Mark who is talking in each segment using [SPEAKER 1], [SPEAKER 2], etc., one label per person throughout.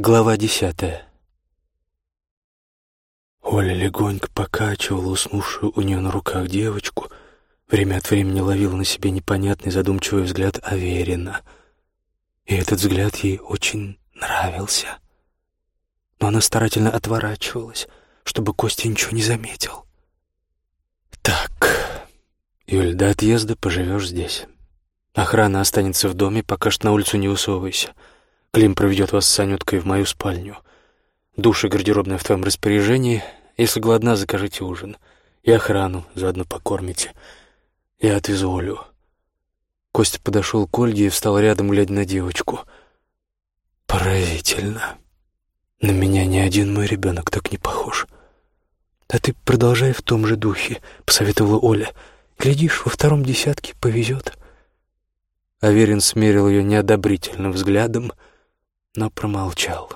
[SPEAKER 1] Глава десятая. Оля легонько покачивала уснувшую у нее на руках девочку, время от времени ловила на себе непонятный задумчивый взгляд Аверина. И этот взгляд ей очень нравился. Но она старательно отворачивалась, чтобы Костя ничего не заметил. «Так, Юль, до отъезда поживешь здесь. Охрана останется в доме, пока что на улицу не высовывайся». Клим проведет вас с Анюткой в мою спальню. Душ и гардеробная в твоем распоряжении. Если голодна, закажите ужин. И охрану заодно покормите. Я отвезу Олю». Костя подошел к Ольге и встал рядом, глядя на девочку. «Поразительно. На меня ни один мой ребенок так не похож». «Да ты продолжай в том же духе», — посоветовала Оля. «Глядишь, во втором десятке повезет». Аверин смерил ее неодобрительным взглядом — но промолчал.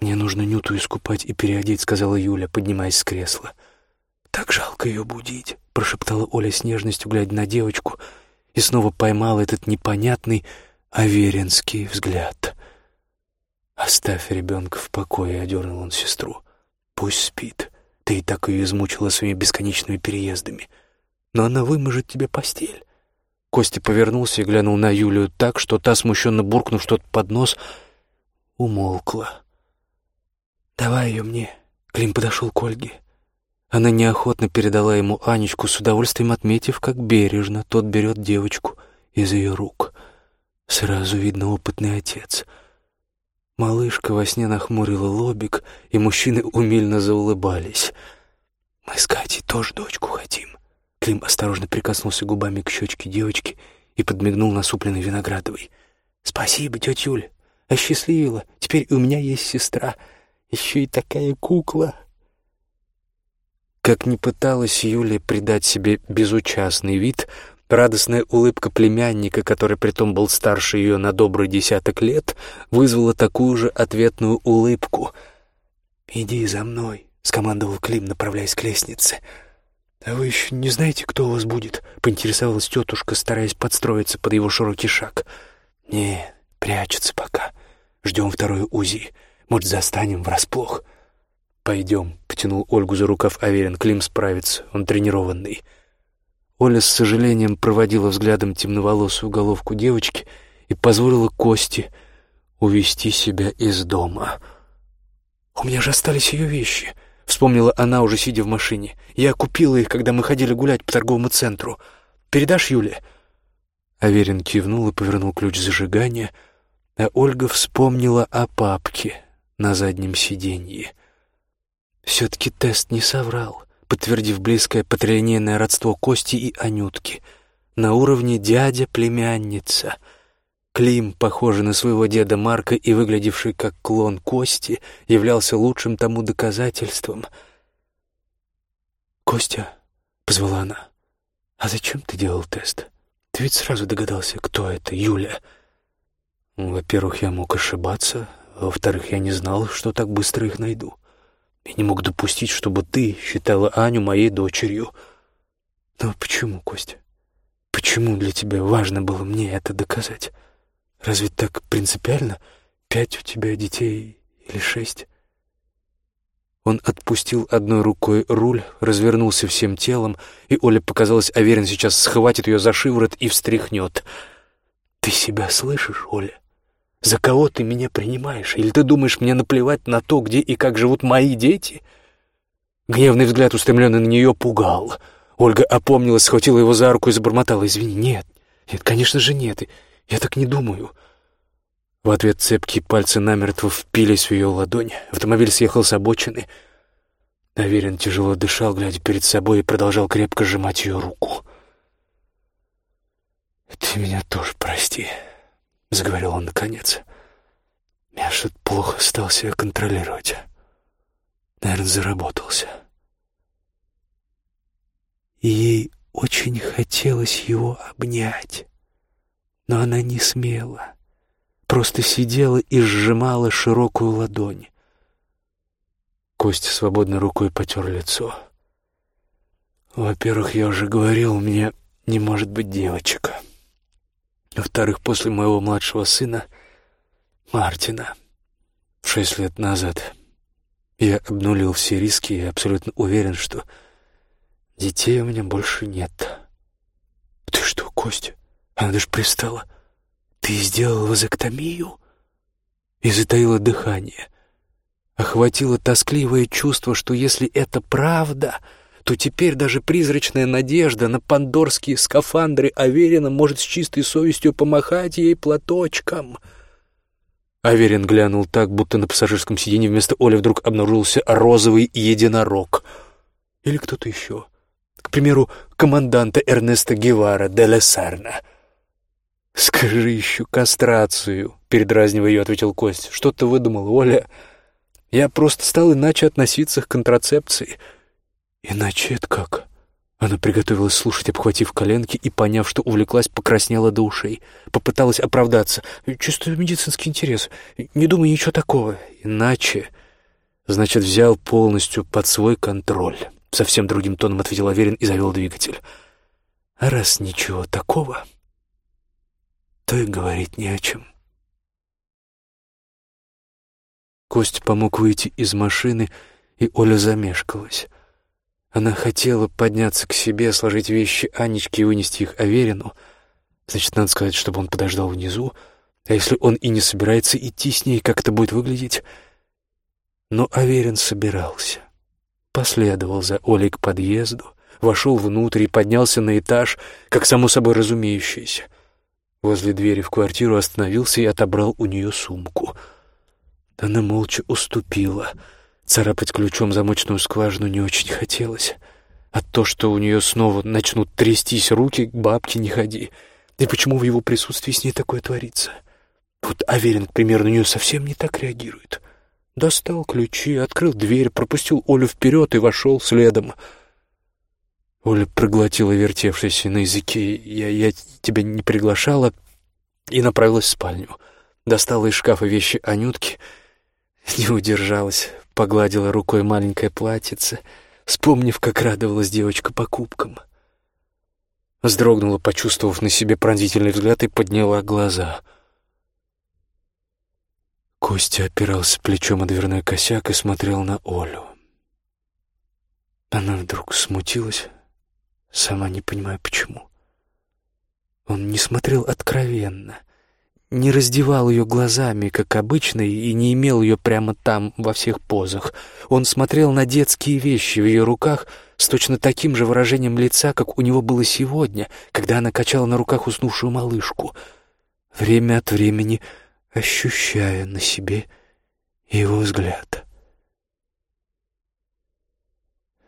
[SPEAKER 1] «Мне нужно Нюту искупать и переодеть», — сказала Юля, поднимаясь с кресла. «Так жалко ее будить», — прошептала Оля с нежностью, глядя на девочку, и снова поймала этот непонятный аверинский взгляд. «Оставь ребенка в покое», — одернул он сестру. «Пусть спит. Ты и так ее измучила своими бесконечными переездами. Но она выможет тебе постель. Костя повернулся и глянул на Юлию так, что та, смущенно буркнув что-то под нос, умолкла. «Давай ее мне». Клим подошел к Ольге. Она неохотно передала ему Анечку, с удовольствием отметив, как бережно тот берет девочку из ее рук. Сразу видно опытный отец. Малышка во сне нахмурила лобик, и мужчины умильно заулыбались. «Мы с Катей тоже дочку хотим», Клим осторожно прикоснулся губами к щечке девочки и подмигнул насупленной Виноградовой. «Спасибо, тетя Юля, осчастливила. Теперь у меня есть сестра, еще и такая кукла». Как ни пыталась Юля придать себе безучастный вид, радостная улыбка племянника, который притом был старше ее на добрый десяток лет, вызвала такую же ответную улыбку. «Иди за мной», — скомандовал Клим, направляясь к лестнице. «А вы еще не знаете, кто у вас будет?» — поинтересовалась тетушка, стараясь подстроиться под его широкий шаг. «Не, прячется пока. Ждем второй УЗИ. Может, застанем врасплох». «Пойдем», — потянул Ольгу за рукав Аверин. «Клим справится, он тренированный». Оля с сожалением проводила взглядом темноволосую головку девочки и позволила Косте увести себя из дома. «У меня же остались ее вещи», Вспомнила она, уже сидя в машине. «Я купила их, когда мы ходили гулять по торговому центру. Передашь Юле?» Аверин кивнул и повернул ключ зажигания, а Ольга вспомнила о папке на заднем сиденье. Все-таки тест не соврал, подтвердив близкое патрилинейное родство Кости и Анютки. На уровне дядя-племянница — Клим, похожий на своего деда Марка и выглядевший как клон Кости, являлся лучшим тому доказательством. «Костя», — позвала она, — «а зачем ты делал тест? Ты ведь сразу догадался, кто это, Юля». «Во-первых, я мог ошибаться, во-вторых, я не знал, что так быстро их найду. Я не мог допустить, чтобы ты считала Аню моей дочерью». «Но почему, Костя? Почему для тебя важно было мне это доказать?» Разве так принципиально? Пять у тебя детей или шесть?» Он отпустил одной рукой руль, развернулся всем телом, и Оля показалось, Аверин сейчас схватит ее за шиворот и встряхнет. «Ты себя слышишь, Оля? За кого ты меня принимаешь? Или ты думаешь, мне наплевать на то, где и как живут мои дети?» Гневный взгляд, устремленный на нее, пугал. Ольга опомнилась, схватила его за руку и забормотала. «Извини, нет, нет, конечно же нет. Я так не думаю». В ответ цепкие пальцы намертво впились в ее ладонь. Автомобиль съехал с обочины. Аверин тяжело дышал, глядя перед собой, и продолжал крепко сжимать ее руку. «Ты меня тоже прости», — заговорил он наконец. «Я что-то плохо стал себя контролировать. Наверное, заработался». Ей очень хотелось его обнять но она не смела, просто сидела и сжимала широкую ладонь. Костя свободной рукой потер лицо. Во-первых, я уже говорил, у меня не может быть девочек. Во-вторых, после моего младшего сына, Мартина, Шесть лет назад я обнулил все риски и абсолютно уверен, что детей у меня больше нет. Ты что, Костя? Она даже пристала. Ты сделал вазоктомию? И затаила дыхание. Охватило тоскливое чувство, что если это правда, то теперь даже призрачная надежда на пандорские скафандры Аверина может с чистой совестью помахать ей платочком. Аверин глянул так, будто на пассажирском сиденье вместо Оли вдруг обнаружился розовый единорог. Или кто-то еще. К примеру, команданта Эрнеста Гевара де Лесарна. «Скажи еще кастрацию», — передразнивая ее, ответил Кость. «Что ты выдумал, Оля?» Я просто стал иначе относиться к контрацепции. Иначе это как? Она приготовилась слушать, обхватив коленки, и, поняв, что увлеклась, покраснела до ушей. Попыталась оправдаться. Чувствую медицинский интерес. Не думаю ничего такого. Иначе... Значит, взял полностью под свой контроль. Совсем другим тоном ответил Аверин и завел двигатель. А раз ничего такого, то и говорить не о чем. Кость помог выйти из машины, и Оля замешкалась. Она хотела подняться к себе, сложить вещи Анечки и вынести их Аверину. Значит, надо сказать, чтобы он подождал внизу. А если он и не собирается идти с ней, как это будет выглядеть? Но Аверин собирался. Последовал за Олей к подъезду, вошел внутрь и поднялся на этаж, как само собой разумеющееся. Возле двери в квартиру остановился и отобрал у нее сумку — она молча уступила. Царапать ключом замочную скважину не очень хотелось. А то, что у нее снова начнут трястись руки, к бабке не ходи. И почему в его присутствии с ней такое творится? Вот Аверин, к примеру, на нее совсем не так реагирует. Достал ключи, открыл дверь, пропустил Олю вперед и вошел следом. Оля проглотила вертевшийся на языке «я, я тебя не приглашала» и направилась в спальню. Достала из шкафа вещи Анютки — Не удержалась, погладила рукой маленькое платьице, вспомнив, как радовалась девочка покупкам. Вздрогнула, почувствовав на себе пронзительный взгляд, и подняла глаза. Костя опирался плечом о дверной косяк и смотрел на Олю. Она вдруг смутилась, сама не понимая почему. Он не смотрел откровенно, не раздевал ее глазами, как обычно, и не имел ее прямо там, во всех позах. Он смотрел на детские вещи в ее руках с точно таким же выражением лица, как у него было сегодня, когда она качала на руках уснувшую малышку, время от времени ощущая на себе его взгляд.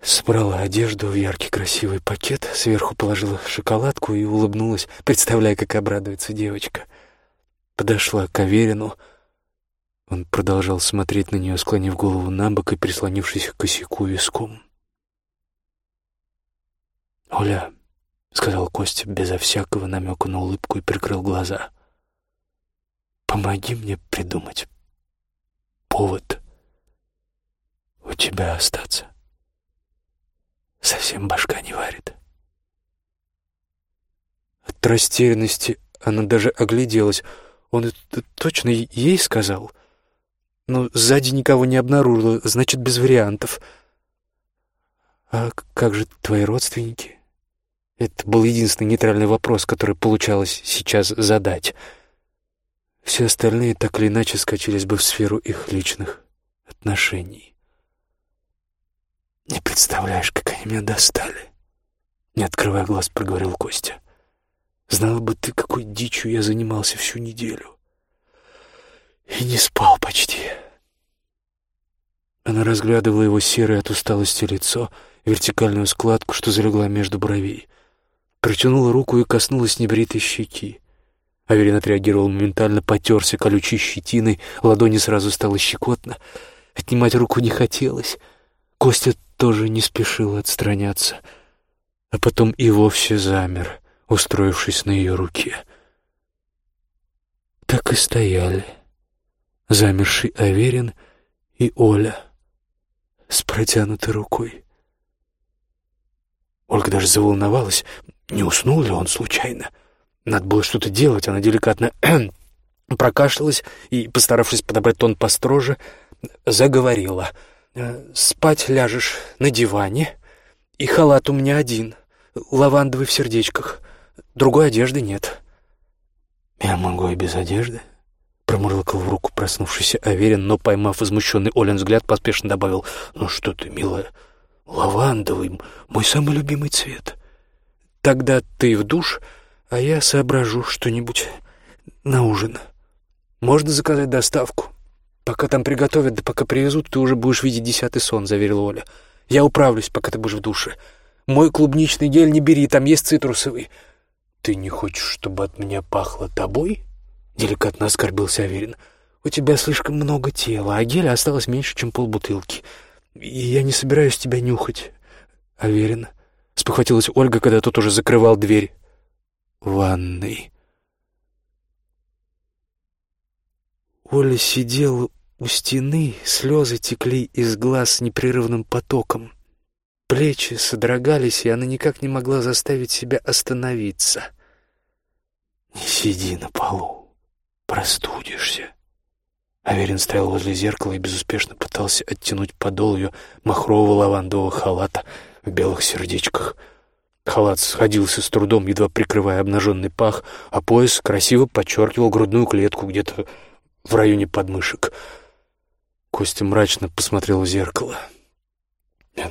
[SPEAKER 1] Собрала одежду в яркий красивый пакет, сверху положила шоколадку и улыбнулась, представляя, как обрадуется девочка — подошла к Аверину. Он продолжал смотреть на нее, склонив голову на бок и прислонившись к косяку виском. «Оля», — сказал Костя безо всякого намека на улыбку и прикрыл глаза, — «помоги мне придумать повод у тебя остаться. Совсем башка не варит». От растерянности она даже огляделась — он это точно ей сказал? Но сзади никого не обнаружила, значит, без вариантов. А как же твои родственники? Это был единственный нейтральный вопрос, который получалось сейчас задать. Все остальные так или иначе скачались бы в сферу их личных отношений. «Не представляешь, как они меня достали!» Не открывая глаз, проговорил Костя. Знала бы ты, какой дичью я занимался всю неделю. И не спал почти. Она разглядывала его серое от усталости лицо, вертикальную складку, что залегла между бровей. Протянула руку и коснулась небритой щеки. Аверин отреагировал моментально, потерся колючей щетиной, ладони сразу стало щекотно. Отнимать руку не хотелось. Костя тоже не спешил отстраняться, а потом и вовсе замер — устроившись на ее руке. Так и стояли, замерший Аверин и Оля с протянутой рукой. Ольга даже заволновалась, не уснул ли он случайно. Надо было что-то делать, она деликатно прокашлялась и, постаравшись подобрать тон построже, заговорила. «Э, «Спать ляжешь на диване, и халат у меня один, лавандовый в сердечках, другой одежды нет».
[SPEAKER 2] «Я могу и без одежды?» Промурлыкал в руку проснувшийся Аверин, но, поймав возмущенный Олен взгляд, поспешно добавил, «Ну что ты, милая, лавандовый, мой самый любимый цвет».
[SPEAKER 1] «Тогда ты в душ, а я соображу что-нибудь на ужин. Можно заказать доставку. Пока там приготовят, да пока привезут, ты уже будешь видеть десятый сон», — заверила Оля. «Я управлюсь, пока ты будешь в душе. Мой клубничный гель не бери, там есть цитрусовый».
[SPEAKER 2] «Ты не хочешь, чтобы от меня пахло тобой?» — деликатно оскорбился Аверин.
[SPEAKER 1] «У тебя слишком много тела, а геля осталось меньше, чем полбутылки. И я не собираюсь тебя нюхать, Аверин». Спохватилась Ольга, когда тот уже закрывал дверь.
[SPEAKER 2] «Ванной».
[SPEAKER 1] Оля сидела у стены, слезы текли из глаз непрерывным потоком. Плечи содрогались, и она никак не могла заставить себя остановиться.
[SPEAKER 2] «Не сиди на полу, простудишься». Аверин стоял возле зеркала и безуспешно пытался оттянуть подол ее махрового лавандового халата в белых сердечках. Халат сходился с трудом, едва прикрывая обнаженный пах, а пояс красиво подчеркивал грудную клетку где-то в районе подмышек. Костя мрачно посмотрел в зеркало.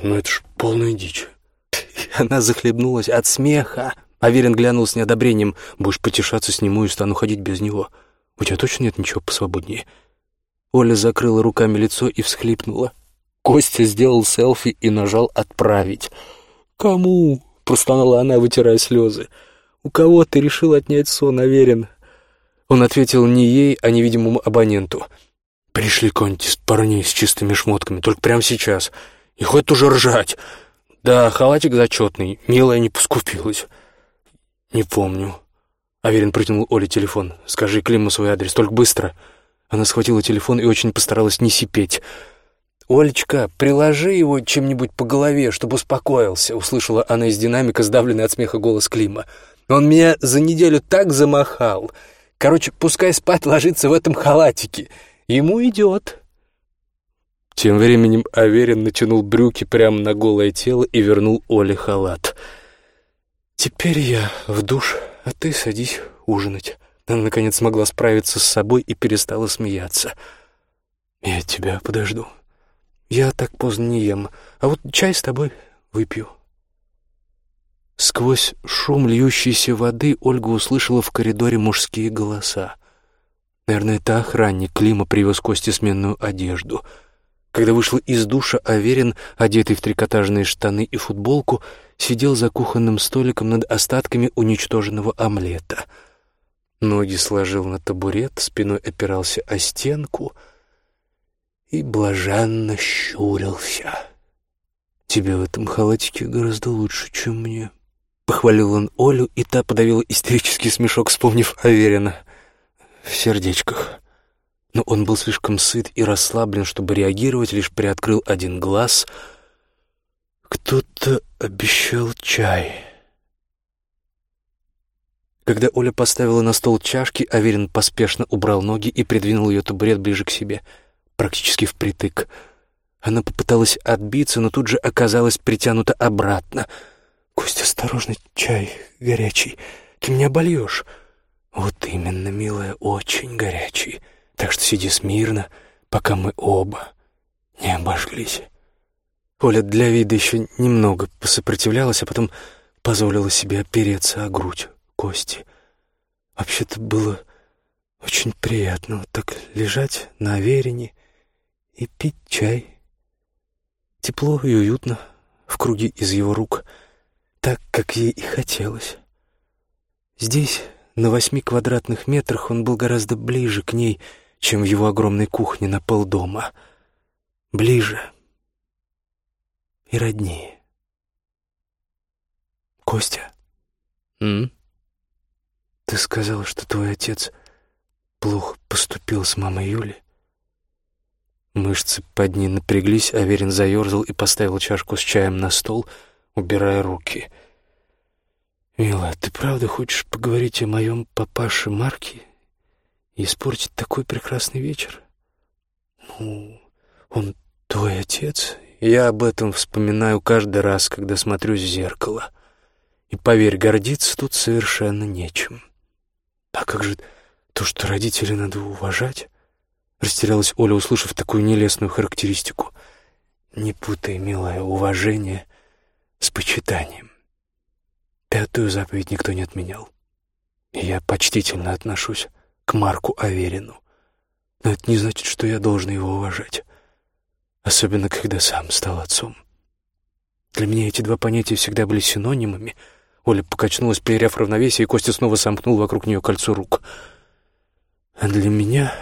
[SPEAKER 2] «Ну это ж полная дичь».
[SPEAKER 1] Она захлебнулась от смеха. Аверин глянул с неодобрением. «Будешь потешаться с нему и стану ходить без него. У тебя точно нет ничего посвободнее?» Оля закрыла руками лицо и всхлипнула. Костя сделал селфи и нажал «Отправить». «Кому?» — простонала она, вытирая слезы. «У кого ты решил отнять сон, Аверин?» Он ответил не ей, а невидимому абоненту.
[SPEAKER 2] «Пришли кого-нибудь из парней с чистыми шмотками, только прямо сейчас. И хоть уже ржать. Да, халатик зачетный, милая не поскупилась. Не помню».
[SPEAKER 1] Аверин протянул Оле телефон. «Скажи Климу свой адрес, только быстро». Она схватила телефон и очень постаралась не сипеть. «Олечка, приложи его чем-нибудь по голове, чтобы успокоился», — услышала она из динамика, сдавленный от смеха голос Клима. «Он меня за неделю так замахал. Короче, пускай спать ложится в этом халатике. Ему идет». Тем временем Аверин натянул брюки прямо на голое тело и вернул Оле халат. «Теперь я в душ, а ты садись ужинать». Она, наконец, смогла справиться с собой и перестала смеяться. «Я тебя подожду. Я так поздно не ем, а вот чай с тобой выпью». Сквозь шум льющейся воды Ольга услышала в коридоре мужские голоса. Наверное, это охранник Клима привез Косте сменную одежду. Когда вышла из душа, Аверин, одетый в трикотажные штаны и футболку, сидел за кухонным столиком над остатками уничтоженного омлета. Ноги сложил на табурет, спиной опирался о стенку и блаженно щурился. «Тебе в этом халатике гораздо лучше, чем мне», Похвалил он Олю, и та подавила истерический смешок, вспомнив Аверина. В сердечках. Но он был слишком сыт и расслаблен, чтобы реагировать, лишь приоткрыл один глаз. Кто-то обещал чай. Когда Оля поставила на стол чашки, Аверин поспешно убрал ноги и придвинул ее табурет ближе к себе, практически впритык. Она попыталась отбиться, но тут же оказалась притянута обратно — «Кость, осторожно, чай горячий. Ты меня обольешь». «Вот именно, милая, очень горячий. Так что сиди смирно, пока мы оба не обожглись». Оля для вида еще немного посопротивлялась, а потом позволила себе опереться о грудь Кости. Вообще-то было очень приятно вот так лежать на Аверине и пить чай. Тепло и уютно в круге из его рук — так, как ей и хотелось. Здесь, на восьми квадратных метрах, он был гораздо ближе к ней, чем в его огромной кухне на полдома. Ближе и роднее. «Костя?» «М? Ты сказал, что твой отец плохо поступил с мамой Юли?» Мышцы под ней напряглись, Аверин заерзал и поставил чашку с чаем на стол — убирая руки. «Мила, ты правда хочешь поговорить о моем папаше Марке и испортить такой прекрасный вечер? Ну, он твой отец. Я об этом вспоминаю каждый раз, когда смотрю в зеркало. И, поверь, гордиться тут совершенно нечем. А как же то, что родителей надо уважать? Растерялась Оля, услышав такую нелестную характеристику. Не путай, милое, уважение с почитанием. Пятую заповедь никто не отменял. И я почтительно отношусь к Марку Аверину. Но это не значит, что я должен его уважать. Особенно, когда сам стал отцом. Для меня эти два понятия всегда были синонимами. Оля покачнулась, потеряв равновесие, и Костя снова сомкнул вокруг нее кольцо рук. А для меня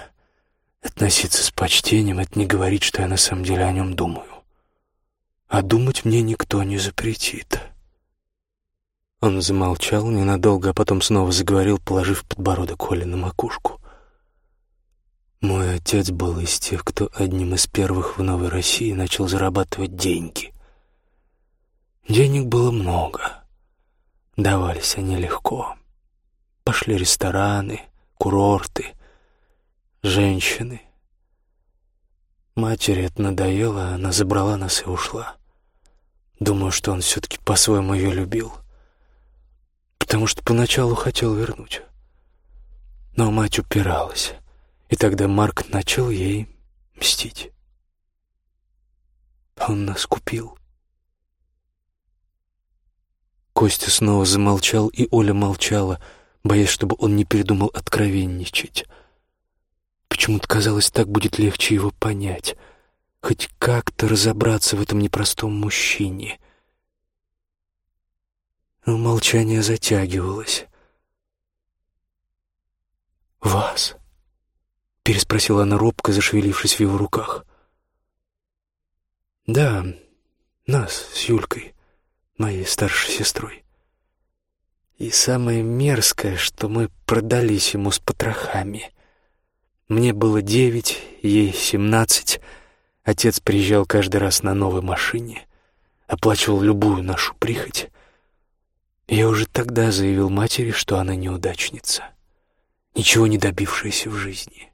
[SPEAKER 1] относиться с почтением — это не говорить, что я на самом деле о нем думаю. А думать мне никто не запретит. Он замолчал ненадолго, а потом снова заговорил, положив подбородок Оли на макушку. Мой отец был из тех, кто одним из первых в Новой России начал зарабатывать деньги. Денег было много. Давались они легко. Пошли рестораны, курорты, женщины. Матери это надоело, она забрала нас и ушла. Думаю, что он все-таки по-своему ее любил — потому что поначалу хотел вернуть. Но мать упиралась, и тогда Марк начал ей мстить. Он нас купил. Костя снова замолчал, и Оля молчала, боясь, чтобы он не передумал откровенничать. Почему-то казалось, так будет легче его понять, хоть как-то разобраться в этом непростом мужчине — молчание затягивалось. «Вас?» — переспросила она робко, зашевелившись в его руках. «Да, нас с Юлькой, моей старшей сестрой. И самое мерзкое, что мы продались ему с потрохами. Мне было девять, ей семнадцать. Отец приезжал каждый раз на новой машине, оплачивал любую нашу прихоть. Я уже тогда заявил матери, что она неудачница, ничего не добившаяся в жизни.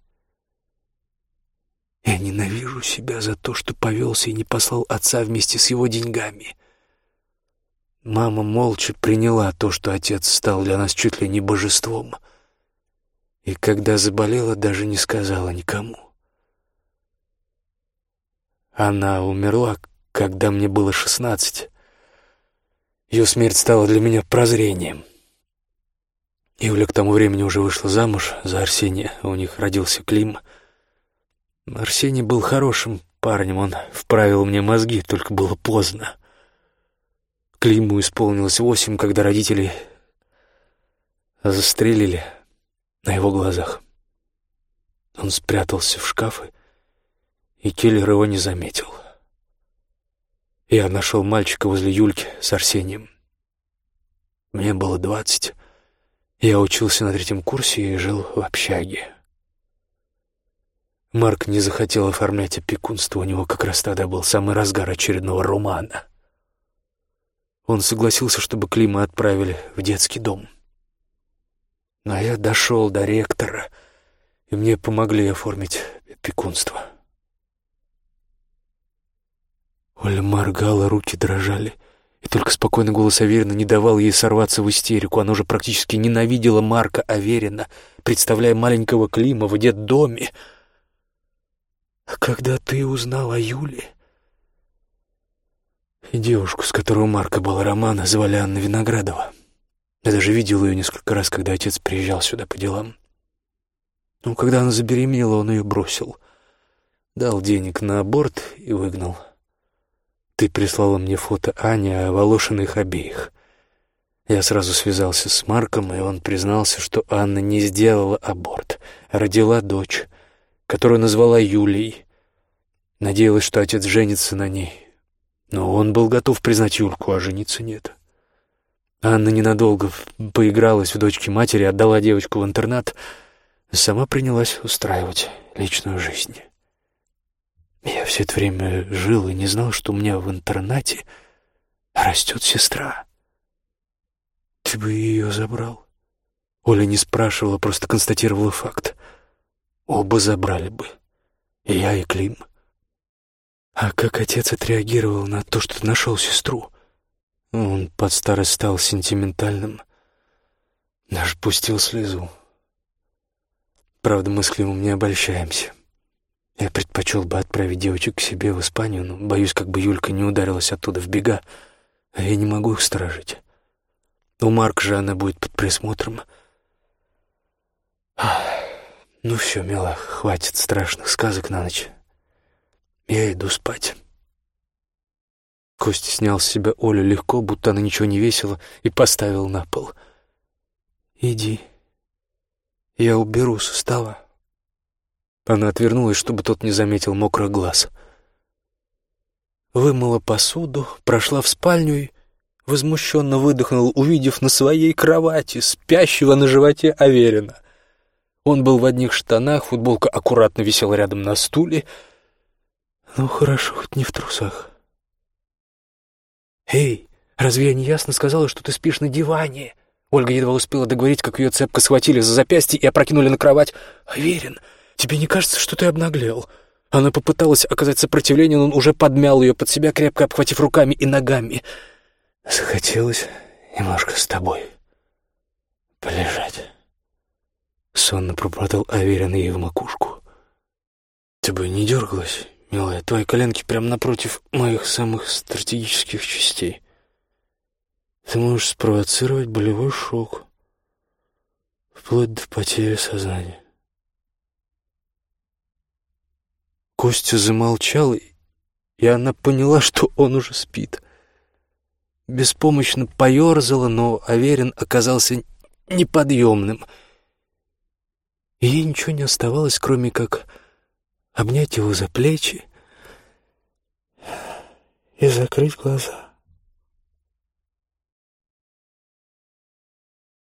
[SPEAKER 1] Я ненавижу себя за то, что повелся и не послал отца вместе с его деньгами. Мама молча приняла то, что отец стал для нас чуть ли не божеством, и когда заболела, даже не сказала никому. Она умерла, когда мне было шестнадцать, ее смерть стала для меня прозрением. Юля к тому времени уже вышла замуж за Арсения, у них родился Клим. Арсений был хорошим парнем, он вправил мне мозги, только было поздно. Климу исполнилось восемь, когда родители застрелили на его глазах. Он спрятался в шкафы, и киллер его не заметил. Я нашел мальчика возле Юльки с Арсением. Мне было двадцать. Я учился на третьем курсе и жил в общаге. Марк не захотел оформлять опекунство, у него как раз тогда был самый разгар очередного романа. Он согласился, чтобы Клима отправили в детский дом. Но я дошел до ректора, и мне помогли оформить опекунство. Оля моргала, руки дрожали. И только спокойный голос Аверина не давал ей сорваться в истерику. Она уже практически ненавидела Марка Аверина, представляя маленького Клима в детдоме. «А когда ты узнал о Юле?» И девушку, с которой у Марка была романа, звали Анна Виноградова. Я даже видел ее несколько раз, когда отец приезжал сюда по делам. Но когда она забеременела, он ее бросил. Дал денег на аборт и выгнал. Ты прислала мне фото Ани, а Волошин их обеих. Я сразу связался с Марком, и он признался, что Анна не сделала аборт, а родила дочь, которую назвала Юлей. Надеялась, что отец женится на ней. Но он был готов признать Юльку, а жениться нет. Анна ненадолго поигралась в дочке матери, отдала девочку в интернат, сама принялась устраивать личную жизнь. Я все это время жил и не знал, что у меня в интернате растет сестра. Ты бы ее забрал. Оля не спрашивала, просто констатировала факт. оба забрали бы. Я, и Клим. А как отец отреагировал на то, что ты нашел сестру? Он под старость стал сентиментальным. Даже пустил слезу. Правда, мы с Климом не обольщаемся. Я предпочел бы отправить девочек к себе в Испанию, но боюсь, как бы Юлька не ударилась оттуда в бега, а я не могу их сторожить. У Марка же она будет под присмотром. Ну все, мила, хватит страшных сказок на ночь. Я иду спать. Костя снял с себя Олю легко, будто она ничего не весила, и поставил на пол. «Иди, я уберу со стола». Она отвернулась, чтобы тот не заметил мокрых глаз. Вымыла посуду, прошла в спальню и возмущенно выдохнула, увидев на своей кровати спящего на животе Аверина. Он был в одних штанах, футболка аккуратно висела рядом на стуле. Ну, хорошо, хоть не в трусах. «Эй, разве я не ясно сказала, что ты спишь на диване?» Ольга едва успела договорить, как ее цепко схватили за запястье и опрокинули на кровать. «Аверин, тебе не кажется, что ты обнаглел?» Она попыталась оказать сопротивление, но он уже подмял ее под себя, крепко обхватив руками и ногами. «Захотелось немножко с тобой полежать». Сонно пробормотал Аверин ей в макушку. «Ты бы не дергалась, Милая, твои коленки прямо напротив моих самых стратегических частей. Ты можешь спровоцировать болевой шок, вплоть до потери сознания. Костя замолчал, и она поняла, что он уже спит. Беспомощно поерзала, но Аверин оказался неподъемным. Ей ничего не оставалось, кроме как обнять его за плечи и закрыть глаза.